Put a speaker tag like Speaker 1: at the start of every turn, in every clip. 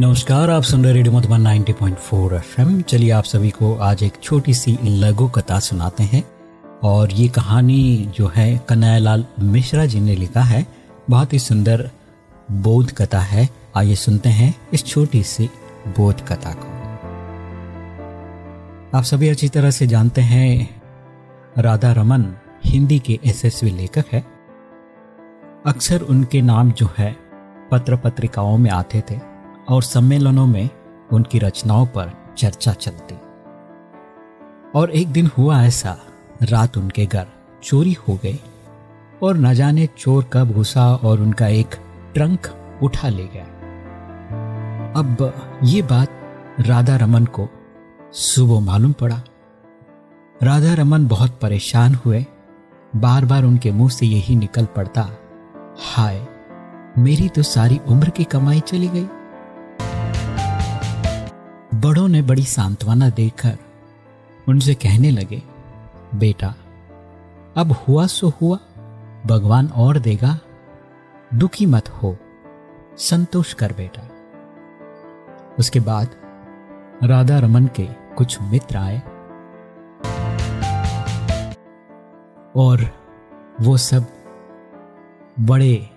Speaker 1: नमस्कार, आप सुन रहे रेडियो मधुबन 90.4 एफएम। चलिए, आप सभी को आज एक छोटी सी लघु कथा सुनाते हैं। और ये कहानी जो है, कन्हैयालाल मिश्रा जी ने लिखा है। बहुत ही सुंदर बोध कथा है। आइए सुनते हैं इस छोटी सी बोध कथा को। आप सभी अच्छी तरह से जानते हैं, राधा रमन हिंदी के यशस्वी लेखक है। अक्सर उनके नाम जो है, पत्र पत्रिकाओं में आते थे। और सम्मेलनों में उनकी रचनाओं पर चर्चा चलती। और एक दिन हुआ ऐसा, रात उनके घर चोरी हो गई और न जाने चोर कब घुसा और उनका एक ट्रंक उठा ले गया। अब ये बात राधा रमन को सुबह मालूम पड़ा। राधा रमन बहुत परेशान हुए। बार बार उनके मुँह से यही निकल पड़ता, हाय, मेरी तो सारी उम्र की कमाई चली गई। बड़ों ने बड़ी सांत्वना देकर उनसे कहने लगे, बेटा, अब हुआ सो हुआ, भगवान और देगा। दुखी मत हो, संतोष कर बेटा। उसके बाद राधा रमन के कुछ मित्र आए और वो सब बड़े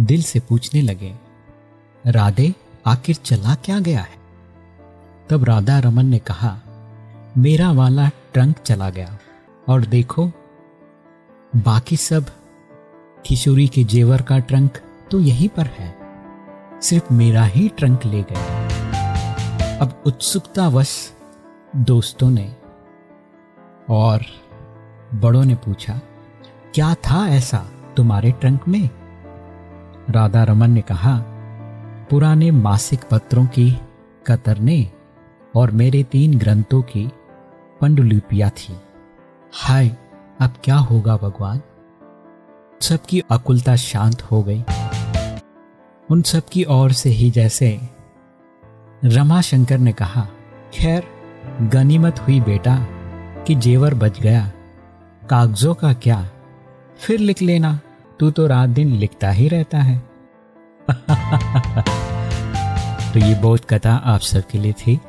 Speaker 1: दिल से पूछने लगे, राधे, आखिर चला क्या गया है? तब राधा रमन ने कहा, मेरा वाला ट्रंक चला गया और देखो, बाकी सब किशोरी के जेवर का ट्रंक तो यहीं पर है। सिर्फ़ मेरा ही ट्रंक ले गए। अब उत्सुकतावश दोस्तों ने और बड़ों ने पूछा, क्या था ऐसा तुम्हारे ट्रंक में? राधा रमन ने कहा, पुराने मासिक पत्रों की कतरने और मेरे तीन ग्रंथों की पंडुलिपियाँ थी। हाय, अब क्या होगा भगवान? सबकी अकुलता शांत हो गई। उन सब की ओर से ही जैसे रमा शंकर ने कहा, खैर, गनीमत हुई बेटा, कि जेवर बच गया। कागजों का क्या? फिर लिख लेना, तू तो रात दिन लिखता ही रहता है। तो ये बहुत कथा आप सबके लिए थी।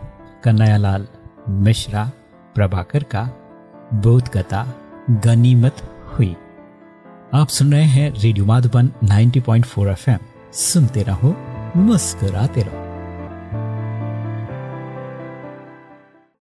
Speaker 1: कन्हैयालाल मिश्रा, प्रभाकर का बोध कथा गनीमत हुई। आप सुन रहे हैं रेडियो माधुबन 90.4 एफएम। सुनते रहो, मुस्कुराते रहो।